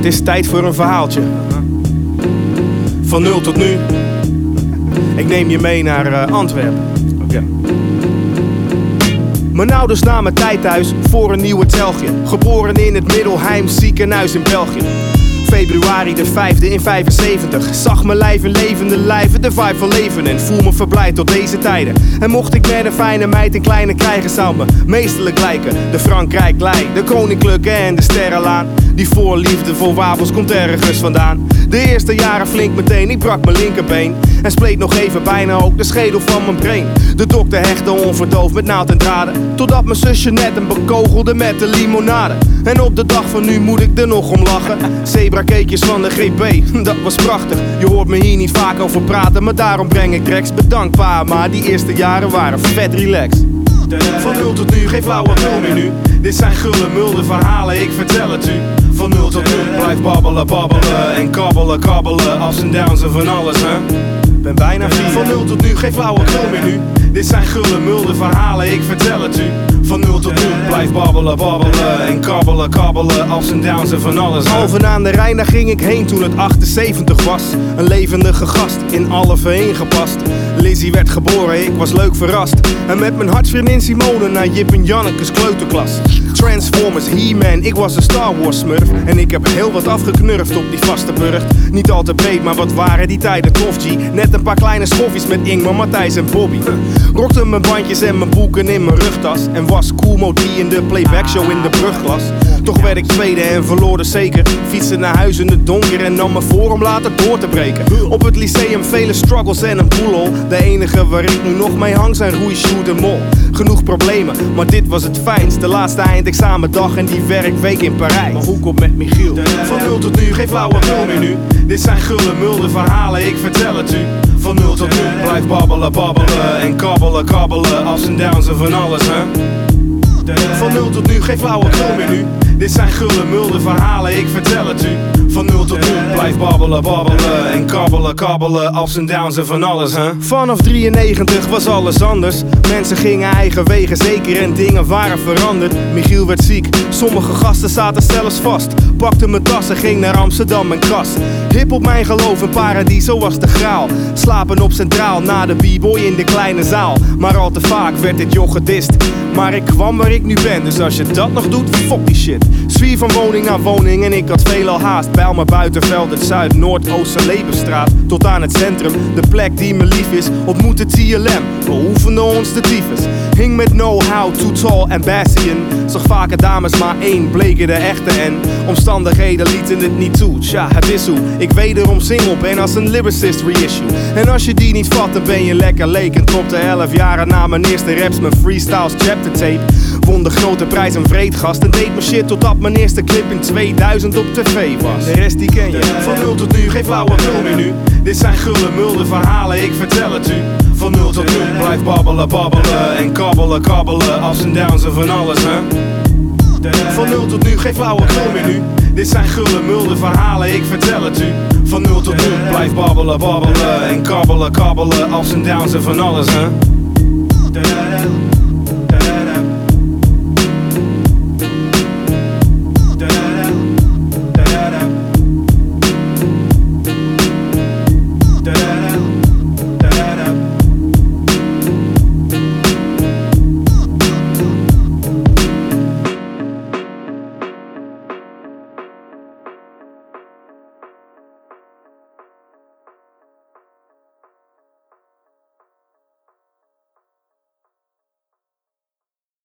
Het is tijd voor een verhaaltje. Van nul tot nu. Ik neem je mee naar uh, Antwerpen. Oké. Mijn ouders namen tijd thuis voor een nieuwe telgje. Geboren in het Middelheim ziekenhuis in België. Februari de 5e in 75 Zag mijn lijf levende lijven de vibe van leven. En voel me verblijd tot deze tijden. En mocht ik met een fijne meid een kleine krijgen Zou me meestelijk lijken. De Frankrijk lijkt, de koninklijke en de sterrenlaan. Die voorliefde voor wafels komt ergens vandaan. De eerste jaren flink meteen, ik brak mijn linkerbeen En spleet nog even bijna ook de schedel van mijn brain De dokter hechtte onverdoofd met naald en draden Totdat mijn zusje net een bekogelde met de limonade En op de dag van nu moet ik er nog om lachen Zebra Keetjes van de GP, dat was prachtig. Je hoort me hier niet vaak over praten, maar daarom breng ik tracks. Bedankt pa, maar die eerste jaren waren vet relaxed. Van nul tot nu, geen flauwe nul nu. Dit zijn gulle mulde verhalen, ik vertel het u. Van nul tot nu, blijf babbelen, babbelen en kabbelen, kabbelen. Ups en downs en van alles, hè. Ben bijna vier. Van nul tot nu, geen flauwe nul meer nu. Dit zijn gulle mulde verhalen, ik vertel het u. Blijf babbelen, babbelen en kabbelen, kabbelen. Ups en downs en van alles. Halven aan de Rijn, daar ging ik heen toen het 78 was. Een levendige gast, in alle veen gepast. Lizzie werd geboren, ik was leuk verrast. En met mijn hartsvriendin Simone naar Jip en Janneke's kleuterklas. Transformers, He-Man, ik was een Star Wars smurf. En ik heb heel wat afgeknurfd op die vaste burcht. Niet al te breed, maar wat waren die tijden tof, G. Net een paar kleine schoffies met Ingmar, Matthijs en Bobby. Rokte mijn bandjes en mijn boeken in mijn rugtas. En was cool in de playback show in de brugklas. Toch werd ik tweede en verloor de zeker. Fietste naar huis in het donker en nam me voor om later door te breken. Op het lyceum vele struggles en een boelol. De enige waar ik nu nog mee hang zijn roei, shoot en mol. Genoeg problemen, maar dit was het fijnst. De laatste eindexamendag en die werkweek in Parijs. Maar hoe komt met Michiel? Van nul tot nu, geen flauwe nul meer nu. Dit zijn gulle mulde verhalen, ik vertel het u. Van nul tot nu, blijf babbelen, babbelen en kabbelen, kabbelen. Ups en downs en van alles, hè. Van nul tot nu, geen flauwe nul meer nu. Dit zijn gulle mulde verhalen, ik vertel het u. Van nul tot nu, blijf babbelen, babbelen en kabbelen, kabbelen. Ups en downs en van alles, hè. Vanaf 93 was alles anders. Mensen gingen eigen wegen, zeker en dingen waren veranderd. Michiel werd ziek, sommige gasten zaten zelfs vast. Pakte mijn tas en ging naar Amsterdam en kras. Hip op mijn geloof, een paradiso was de graal. Slapen op centraal, na de b-boy in de kleine zaal. Maar al te vaak werd dit joch gedist. Maar ik kwam waar ik nu ben, dus als je dat nog doet, fuck die shit. Zwier van woning naar woning en ik had veelal haast. Bijl me buitenveld, het Zuid, Noord, Oosten, Levenstraat. Tot aan het centrum, de plek die me lief is. Ontmoette TLM, we oefenden ons de tyfus. Hing met know-how, too tall en Bastion. Zag vaker dames, maar één bleken de echte en omstandigheden lieten het niet toe. Tja, het is hoe ik wederom single ben als een lyricist reissue. En als je die niet vat, dan ben je lekker leek. En topte 11 jaren na mijn eerste raps, mijn freestyles chapter tape. Won de grote prijs een vreedgast en deed mijn shit totdat mijn eerste clip in 2000 op tv was. De rest die ken je. Van nul tot nu, geen flauwe meer nu. Dit zijn gulle mulde verhalen, ik vertel het u. Van nul tot nu, blijf babbelen, babbelen en kabbelen, kabbelen. Ups en downs en van alles, hè. Van nul tot nu, geen flauwe nul meer nu. Dit zijn gulle mulde verhalen, ik vertel het u. Van nul tot nu, blijf babbelen, babbelen en kabbelen, kabbelen. Ups en downs en van alles, hè.